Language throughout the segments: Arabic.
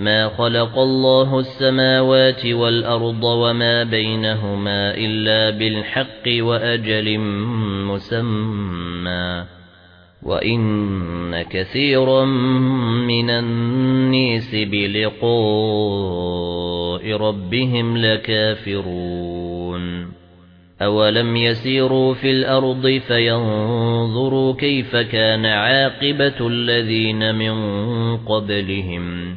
مَا خَلَقَ اللَّهُ السَّمَاوَاتِ وَالْأَرْضَ وَمَا بَيْنَهُمَا إِلَّا بِالْحَقِّ وَأَجَلٍ مُّسَمًّى. وَإِنَّ كَثِيرًا مِنَ النَّاسِ بِلِقَاءِ رَبِّهِمْ لَكَافِرُونَ. أَوَلَمْ يَسِيرُوا فِي الْأَرْضِ فَيَنظُرُوا كَيْفَ كَانَ عَاقِبَةُ الَّذِينَ مِن قَبْلِهِمْ.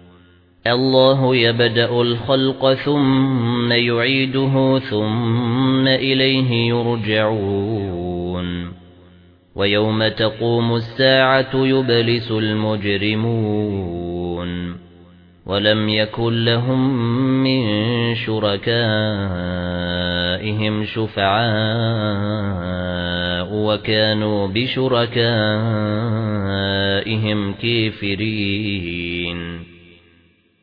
الله يبدأ الخلق ثم يعيده ثم إليه يرجعون. ويوم تقوم الساعة يبلس المجرمون. ولم يكن لهم من شركائهم شفعاء وكانوا بشركائهم كافرين.